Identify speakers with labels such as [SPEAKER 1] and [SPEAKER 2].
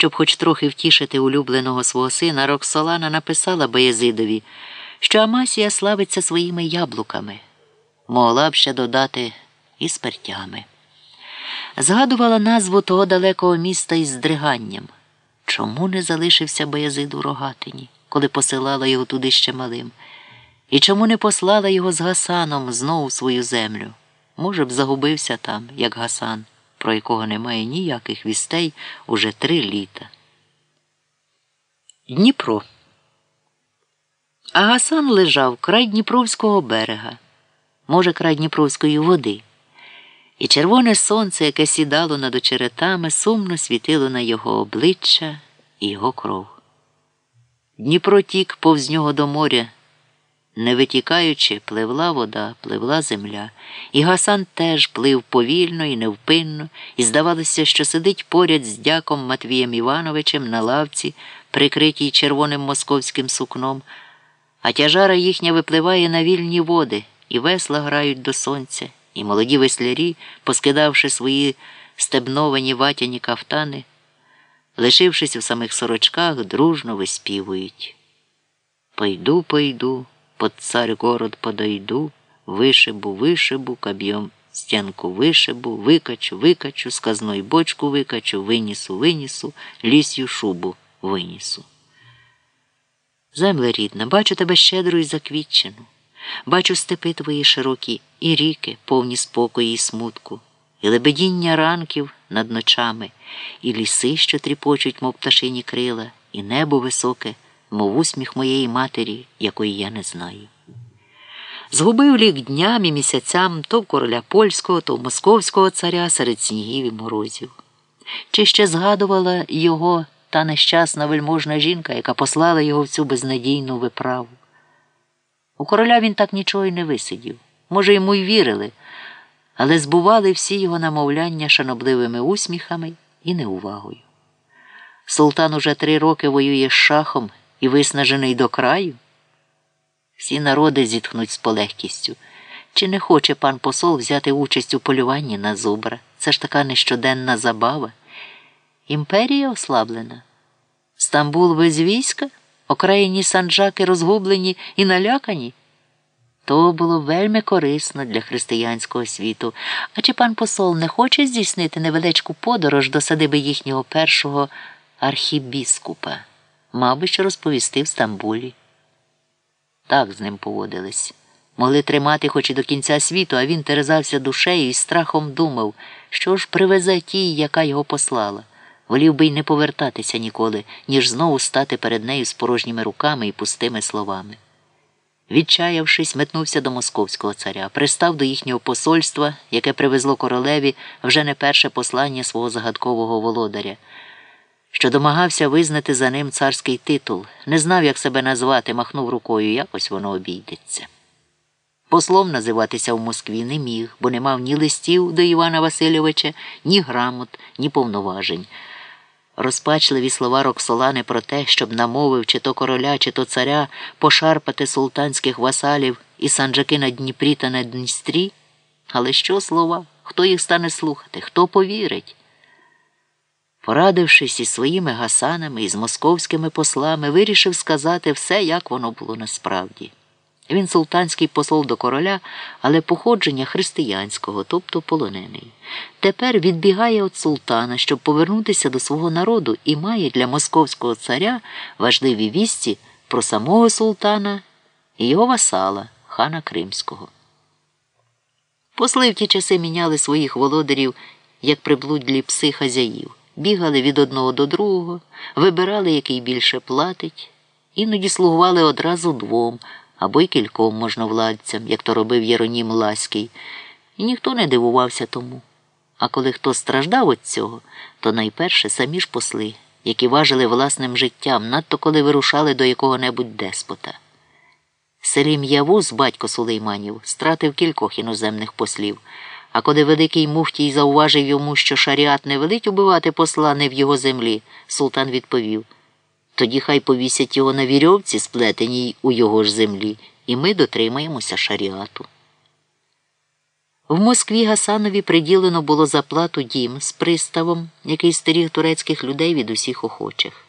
[SPEAKER 1] Щоб хоч трохи втішити улюбленого свого сина, Роксолана написала Боязидові, що Амасія славиться своїми яблуками, могла б ще додати і смертями. Згадувала назву того далекого міста із здриганням. Чому не залишився Боязид у рогатині, коли посилала його туди ще малим? І чому не послала його з Гасаном знову в свою землю? Може б, загубився там, як Гасан, про якого немає ніяких вістей уже три літа. Дніпро. А Гасан лежав край Дніпровського берега, може, край Дніпровської води. І червоне сонце, яке сідало над очеретами, сумно світило на його обличчя і його кров. Дніпро тік повз нього до моря. Не витікаючи, пливла вода, пливла земля, і Гасан теж плив повільно і невпинно, і здавалося, що сидить поряд з дяком Матвієм Івановичем на лавці, прикритій червоним московським сукном, а тяжара їхня випливає на вільні води, і весла грають до сонця, і молоді веслярі, поскидавши свої стебновані ватяні кафтани, лишившись у самих сорочках, дружно виспівують. Пойду, пойду под царь город подойду, вышибу, вышибу, кобьем стенку вышибу, выкачу, выкачу, сказной бочку выкачу, вынесу, вынесу, лісью шубу винесу. Земле рідна, бачу тебе щедру і заквітчену, бачу степи твої широкі, і ріки, повні спокою і смутку, і лебедіння ранків над ночами, і ліси, що тріпочуть, мов пташині крила, і небо високе мов усміх моєї матері, якої я не знаю. Згубив лік дням і місяцям то в короля польського, то в московського царя серед снігів і морозів. Чи ще згадувала його та нещасна вельможна жінка, яка послала його в цю безнадійну виправу? У короля він так нічого й не висидів. Може, йому й вірили, але збували всі його намовляння шанобливими усміхами і неувагою. Султан уже три роки воює з шахом і виснажений до краю? Всі народи зітхнуть з полегкістю. Чи не хоче пан посол взяти участь у полюванні на зубра? Це ж така нещоденна забава. Імперія ослаблена. Стамбул без війська, окраїні санджаки розгублені і налякані. То було вельми корисно для християнського світу. А чи пан посол не хоче здійснити невеличку подорож до садиби їхнього першого архібіскупа? Мав би що розповісти в Стамбулі. Так з ним поводились. Могли тримати хоч і до кінця світу, а він терзався душею і страхом думав, що ж привезе тій, яка його послала. Волів би й не повертатися ніколи, ніж знову стати перед нею з порожніми руками і пустими словами. Відчаявшись, метнувся до московського царя, пристав до їхнього посольства, яке привезло королеві вже не перше послання свого загадкового володаря що домагався визнати за ним царський титул, не знав, як себе назвати, махнув рукою, якось воно обійдеться. Послом називатися в Москві не міг, бо не мав ні листів до Івана Васильовича, ні грамот, ні повноважень. Розпачливі слова Роксолани про те, щоб намовив чи то короля, чи то царя пошарпати султанських васалів і санджаки на Дніпрі та на Дністрі. Але що слова? Хто їх стане слухати? Хто повірить? Порадившись із своїми гасанами і з московськими послами, вирішив сказати все, як воно було насправді. Він султанський посол до короля, але походження християнського, тобто полонений. Тепер відбігає від султана, щоб повернутися до свого народу і має для московського царя важливі вісті про самого султана і його васала, хана Кримського. Посли в ті часи міняли своїх володарів як приблудлі пси хазяїв бігали від одного до другого, вибирали, який більше платить, іноді слугували одразу двом або й кільком можновладцям, як то робив Єронім Ласький, і ніхто не дивувався тому. А коли хто страждав від цього, то найперше самі ж посли, які важили власним життям, надто коли вирушали до якого-небудь деспота. Селім Явуз, батько Сулейманів, стратив кількох іноземних послів. А коли великий муфтій зауважив йому, що шаріат не велить убивати посла не в його землі, султан відповів тоді хай повісять його на вірьовці, сплетеній у його ж землі, і ми дотримаємося шаріату. В Москві Гасанові приділено було за плату дім з приставом, який стеріг турецьких людей від усіх охочих.